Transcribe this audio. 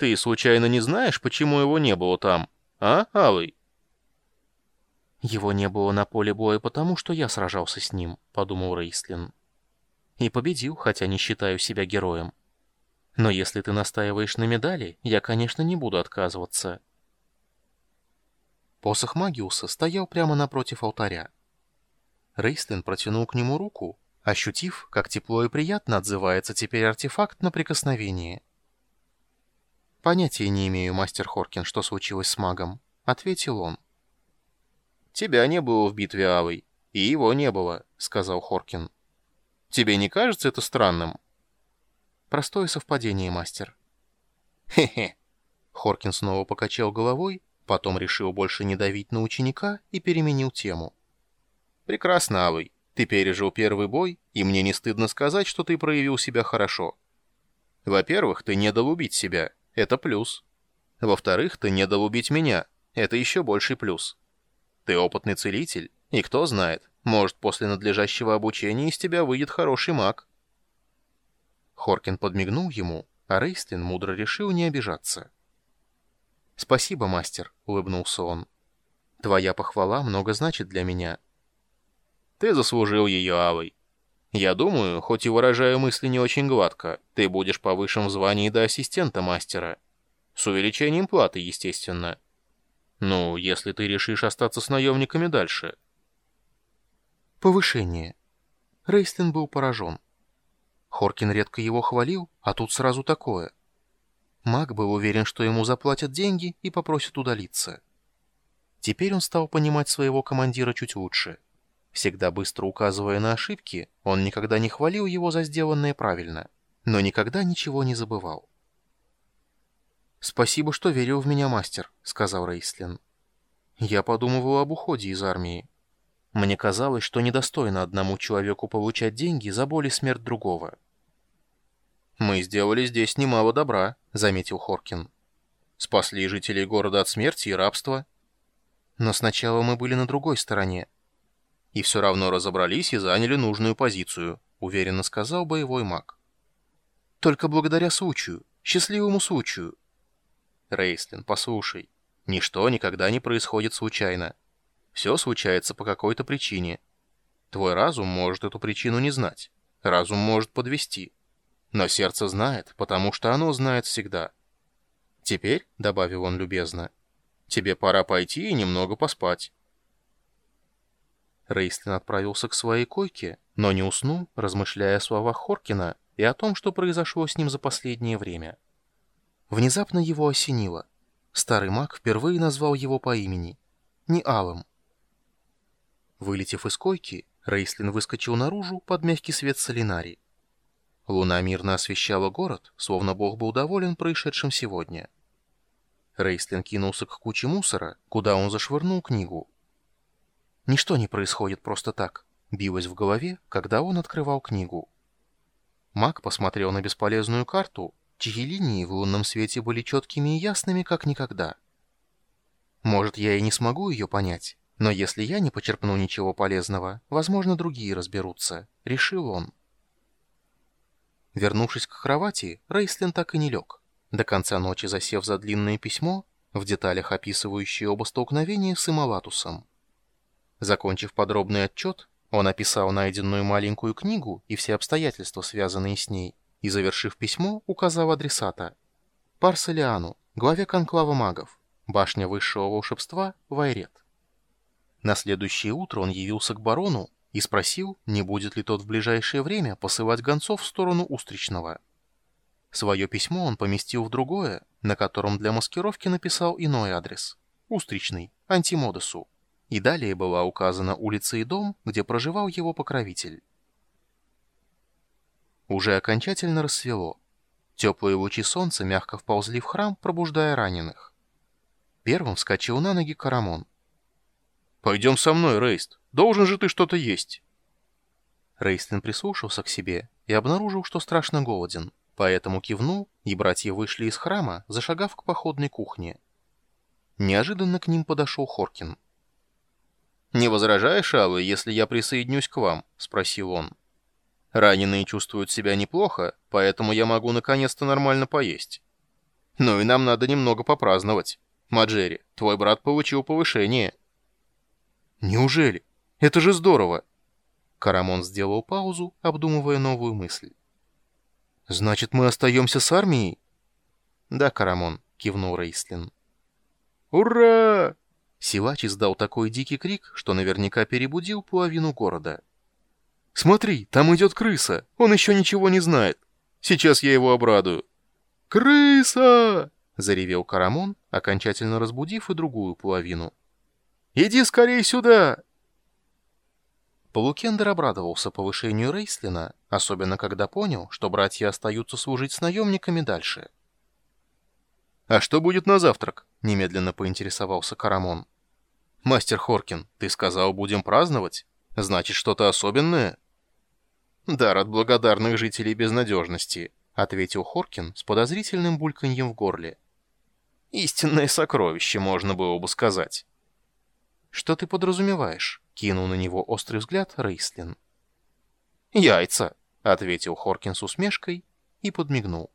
Ты случайно не знаешь, почему его не было там, а, Алый?» «Его не было на поле боя потому, что я сражался с ним», — подумал Рейслин. «И победил, хотя не считаю себя героем. Но если ты настаиваешь на медали, я, конечно, не буду отказываться». Посох Магиуса стоял прямо напротив алтаря. Рейслин протянул к нему руку, ощутив, как тепло и приятно отзывается теперь артефакт на прикосновение. «Понятия не имею, мастер Хоркин, что случилось с магом», — ответил он. «Тебя не было в битве Авой, и его не было», — сказал Хоркин. «Тебе не кажется это странным?» «Простое совпадение, мастер». «Хе-хе». Хоркин снова покачал головой, потом решил больше не давить на ученика и переменил тему. «Прекрасно, Авой. Ты пережил первый бой, и мне не стыдно сказать, что ты проявил себя хорошо. Во-первых, ты не дал убить себя, это плюс. Во-вторых, ты не дал убить меня. Это еще больший плюс. Ты опытный целитель, и кто знает, может, после надлежащего обучения из тебя выйдет хороший маг. Хоркин подмигнул ему, а Рейстлин мудро решил не обижаться. «Спасибо, мастер», — улыбнулся он. «Твоя похвала много значит для меня». «Ты заслужил ее, Авой. Я думаю, хоть и выражаю мысли не очень гладко, ты будешь повышен в звании до ассистента мастера. С увеличением платы, естественно. Ну, если ты решишь остаться с наемниками дальше. Повышение. Рейстлин был поражен. Хоркин редко его хвалил, а тут сразу такое. Маг был уверен, что ему заплатят деньги и попросят удалиться. Теперь он стал понимать своего командира чуть лучше — Всегда быстро указывая на ошибки, он никогда не хвалил его за сделанное правильно, но никогда ничего не забывал. «Спасибо, что верил в меня, мастер», — сказал Рейслин. «Я подумывал об уходе из армии. Мне казалось, что недостойно одному человеку получать деньги за боль и смерть другого». «Мы сделали здесь немало добра», — заметил Хоркин. «Спасли жителей города от смерти и рабства». «Но сначала мы были на другой стороне», и все равно разобрались и заняли нужную позицию», — уверенно сказал боевой маг. «Только благодаря случаю, счастливому случаю». «Рейслин, послушай, ничто никогда не происходит случайно. Все случается по какой-то причине. Твой разум может эту причину не знать, разум может подвести. Но сердце знает, потому что оно знает всегда. Теперь, — добавил он любезно, — тебе пора пойти и немного поспать». Рейстлин отправился к своей койке, но не уснул, размышляя о словах Хоркина и о том, что произошло с ним за последнее время. Внезапно его осенило. Старый маг впервые назвал его по имени. Не Алым. Вылетев из койки, Рейслин выскочил наружу под мягкий свет солинари. Луна мирно освещала город, словно бог был доволен происшедшим сегодня. Рейслин кинулся к куче мусора, куда он зашвырнул книгу. Ничто не происходит просто так, билось в голове, когда он открывал книгу. Маг посмотрел на бесполезную карту, чьи линии в лунном свете были четкими и ясными, как никогда. Может, я и не смогу ее понять, но если я не почерпну ничего полезного, возможно, другие разберутся, решил он. Вернувшись к кровати, Рейслин так и не лег. До конца ночи засев за длинное письмо, в деталях описывающее оба столкновения с Ималатусом. Закончив подробный отчет, он описал найденную маленькую книгу и все обстоятельства, связанные с ней, и, завершив письмо, указал адресата. Парселиану, главе конклава магов, башня высшего волшебства, Вайрет. На следующее утро он явился к барону и спросил, не будет ли тот в ближайшее время посылать гонцов в сторону Устричного. Свое письмо он поместил в другое, на котором для маскировки написал иной адрес – Устричный, Антимодесу и далее была указана улица и дом, где проживал его покровитель. Уже окончательно рассвело. Теплые лучи солнца мягко вползли в храм, пробуждая раненых. Первым вскочил на ноги Карамон. «Пойдем со мной, Рейст. Должен же ты что-то есть». Рейстлин прислушался к себе и обнаружил, что страшно голоден, поэтому кивнул, и братья вышли из храма, зашагав к походной кухне. Неожиданно к ним подошел Хоркин. «Не возражаешь, Аллы, если я присоединюсь к вам?» — спросил он. «Раненые чувствуют себя неплохо, поэтому я могу наконец-то нормально поесть». Ну и нам надо немного попраздновать. Маджери, твой брат получил повышение». «Неужели? Это же здорово!» Карамон сделал паузу, обдумывая новую мысль. «Значит, мы остаемся с армией?» «Да, Карамон», — кивнул Рейслин. «Ура!» Силач издал такой дикий крик, что наверняка перебудил половину города. «Смотри, там идет крыса! Он еще ничего не знает! Сейчас я его обрадую!» «Крыса!» — заревел Карамон, окончательно разбудив и другую половину. «Иди скорее сюда!» Полукендер обрадовался повышению Рейслина, особенно когда понял, что братья остаются служить с наемниками дальше. «А что будет на завтрак?» — немедленно поинтересовался Карамон. «Мастер Хоркин, ты сказал, будем праздновать? Значит, что-то особенное?» «Дар от благодарных жителей безнадежности», — ответил Хоркин с подозрительным бульканьем в горле. «Истинное сокровище, можно было бы сказать». «Что ты подразумеваешь?» — кинул на него острый взгляд Рейслин. «Яйца», — ответил Хоркин с усмешкой и подмигнул.